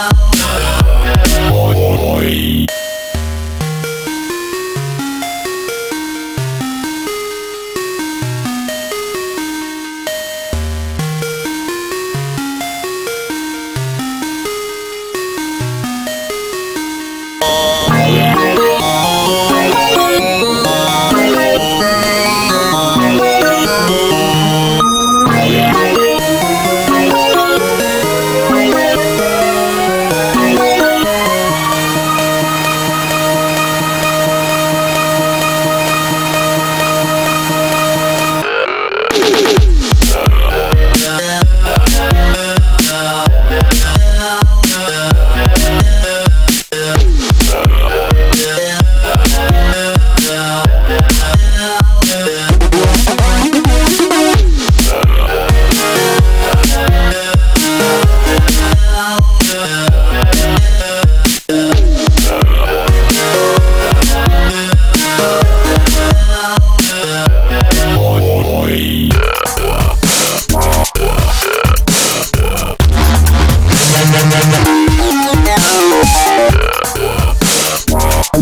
love.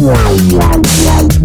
wow, wow, wow.